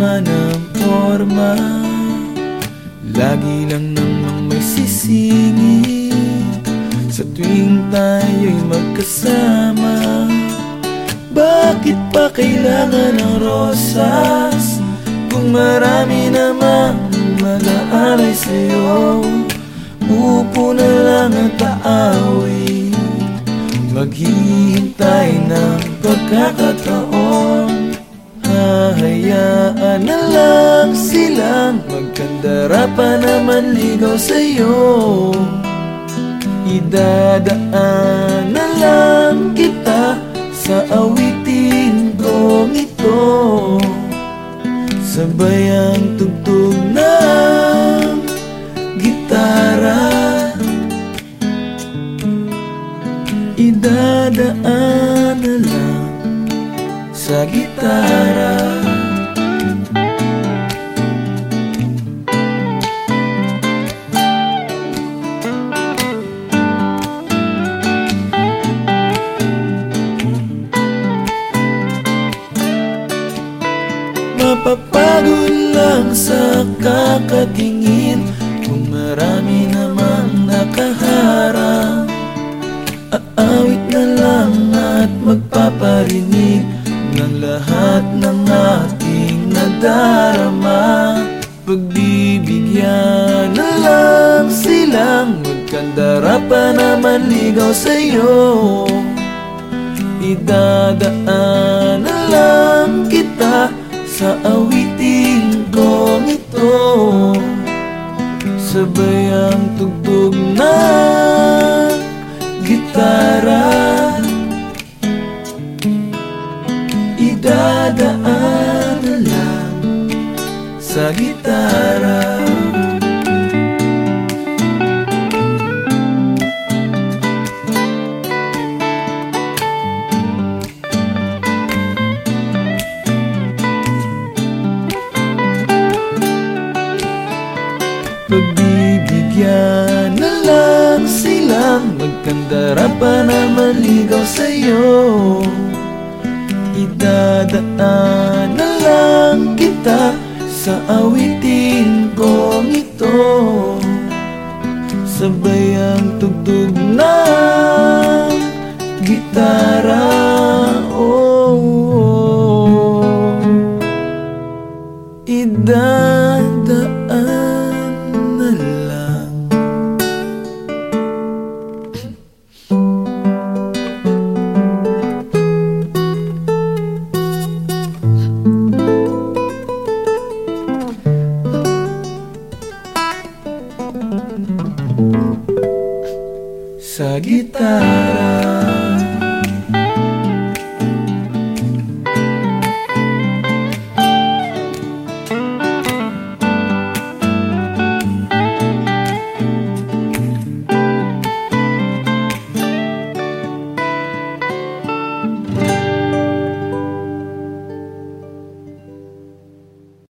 naman ang forma Lagi lang namang may sisingit. Sa tuwing tayo'y magkasama Bakit pa kailangan ng rosas? Kung marami namang mag-aalay sa'yo Upo na lang at aawit na lang silang Magkandara pa naman ligaw sa'yo. Idadaan na lang kita Sa awitin kong ito. Sabay ang tugtog ng gitara. Idadaan na lang sa gitara Mapapagod lang sa kakatingin Kung marami namang nakaharang Aawit na lang at magpaparinig Ng lahat ng ating nadarama. Pagbibigyan na lang silang Magkandara pa naman ligaw sa'yo. Idadaan na lang kita sa awiting kong ito Sabay ang tugtog ng gitara. Idadaan na lang sa gitara Pagbibigyan na lang silang Magkandara pa naman ligaw sa'yo. Idadaan na lang kita Sa awitin kong ito. Sabay ang tugtog ng gitara. Oh, oh. Idadaan essa guitarra.